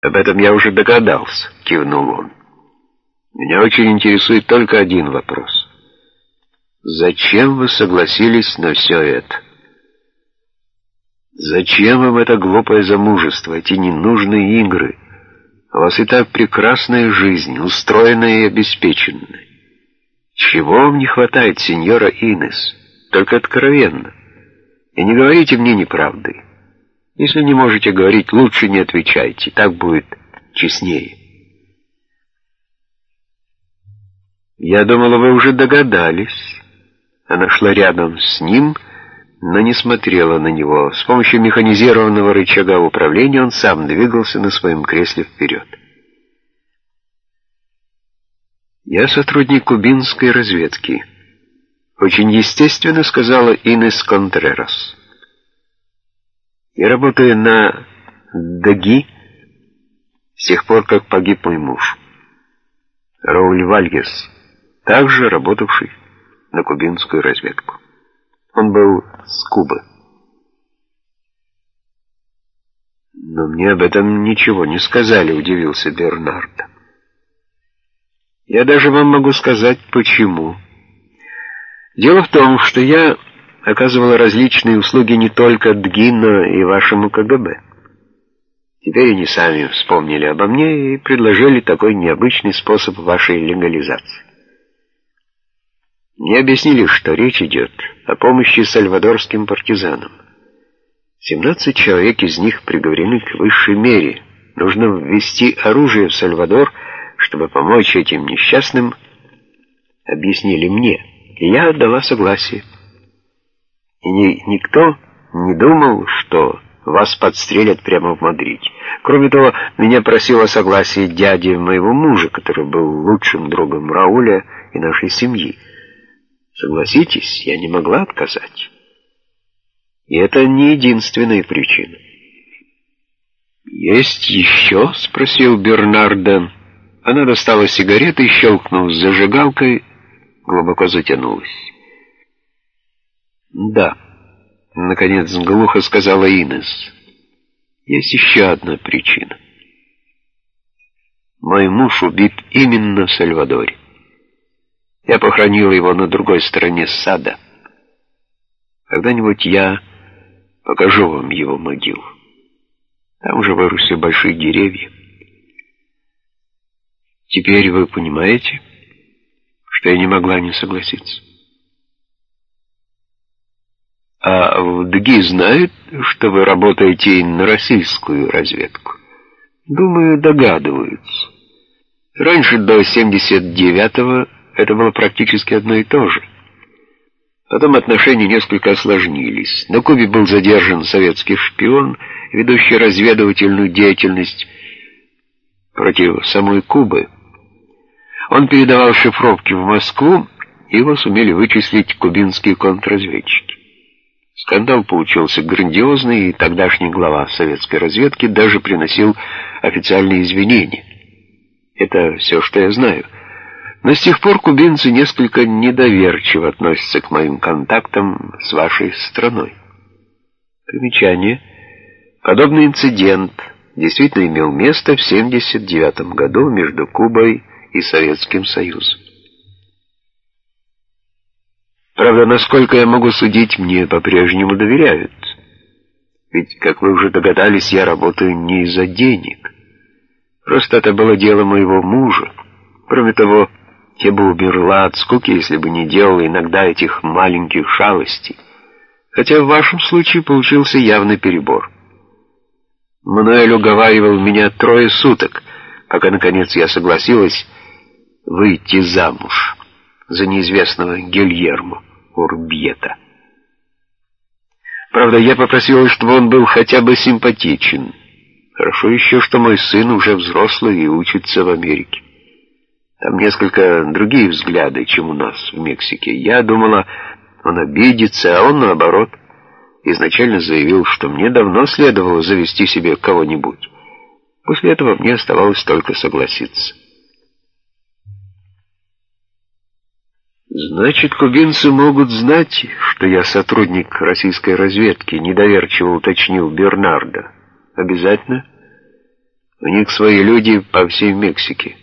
«Об этом я уже догадался», — кивнул он. «Меня очень интересует только один вопрос. Зачем вы согласились на все это? Зачем вам это глупое замужество, эти ненужные игры? У вас и так прекрасная жизнь, устроенная и обеспеченная. Чего вам не хватает, сеньора Инес? Только откровенно. И не говорите мне неправды. Если не можете говорить, лучше не отвечайте, так будет честнее. Я думала, вы уже догадались. Она шла рядом с ним, но не смотрела на него. С помощью механизированного рычага управления он сам двигался на своем кресле вперед. «Я сотрудник кубинской разведки», — очень естественно сказала Инес Контрерас. Я работаю на Даги с тех пор, как погиб мой муж. Рауль Вальгес, также работавший на кубинскую разведку. Он был с Кубы. «Но мне об этом ничего не сказали», — удивился Бернард. «Я даже вам могу сказать, почему. Дело в том, что я оказывала различные услуги не только ДГИ, но и вашему КГБ. Теперь они сами вспомнили обо мне и предложили такой необычный способ вашей легализации. Мне объяснили, что речь идет о помощи сальвадорским партизанам. 17 человек из них приговорены к высшей мере. Нужно ввести оружие в Сальвадор, чтобы помочь этим несчастным, объяснили мне, и я отдала согласие. И ни, никто не думал, что вас подстрелят прямо в Мадриде. Кроме того, меня просило согласие дяди моего мужа, который был лучшим другом Рауля и нашей семьи. Согласитесь, я не могла отказать. И это не единственная причина. «Есть еще?» — спросил Бернардо. Она достала сигареты щелкнув зажигалкой, глубоко затянулась. «Да», — наконец глухо сказала Инес. «Есть еще одна причина. Мой муж убит именно в Сальвадоре. Я похоронила его на другой стороне сада. Когда-нибудь я покажу вам его могилу. Там уже выросли большие деревья. Теперь вы понимаете, что я не могла не согласиться. А в ДГИ знают, что вы работаете на российскую разведку? Думаю, догадываются. Раньше, до 79-го, это было практически одно и то же. Потом отношения несколько осложнились. На Кубе был задержан советский шпион, ведущий разведывательную деятельность против самой Кубы. Он передавал шифровки в Москву, и его сумели вычислить кубинские контрразведчики. Скандал получился грандиозный, и тогдашний глава советской разведки даже приносил официальные извинения. Это все, что я знаю. Но с тех пор кубинцы несколько недоверчиво относятся к моим контактам с вашей страной. Примечание. Подобный инцидент действительно имел место в 1979 году между Кубой и Советским Союзом. Правда, насколько я могу судить, мне по-прежнему доверяют. Ведь, как вы уже догадались, я работаю не из-за денег. Просто это было дело моего мужа. Кроме того, я бы умерла от скуки, если бы не делала иногда этих маленьких шалостей. Хотя в вашем случае получился явный перебор. Мануэль уговаривал меня трое суток, пока, наконец, я согласилась выйти замуж за неизвестного Гильермо. Урбьета. Правда, я попросила, чтобы он был хотя бы симпатичен. Хорошо еще, что мой сын уже взрослый и учится в Америке. Там несколько другие взгляды, чем у нас в Мексике. Я думала, он обидится, а он, наоборот, изначально заявил, что мне давно следовало завести себе кого-нибудь. После этого мне оставалось только согласиться. «Значит, кубинцы могут знать, что я сотрудник российской разведки», — недоверчиво уточнил Бернардо. «Обязательно?» У них свои люди по всей Мексике.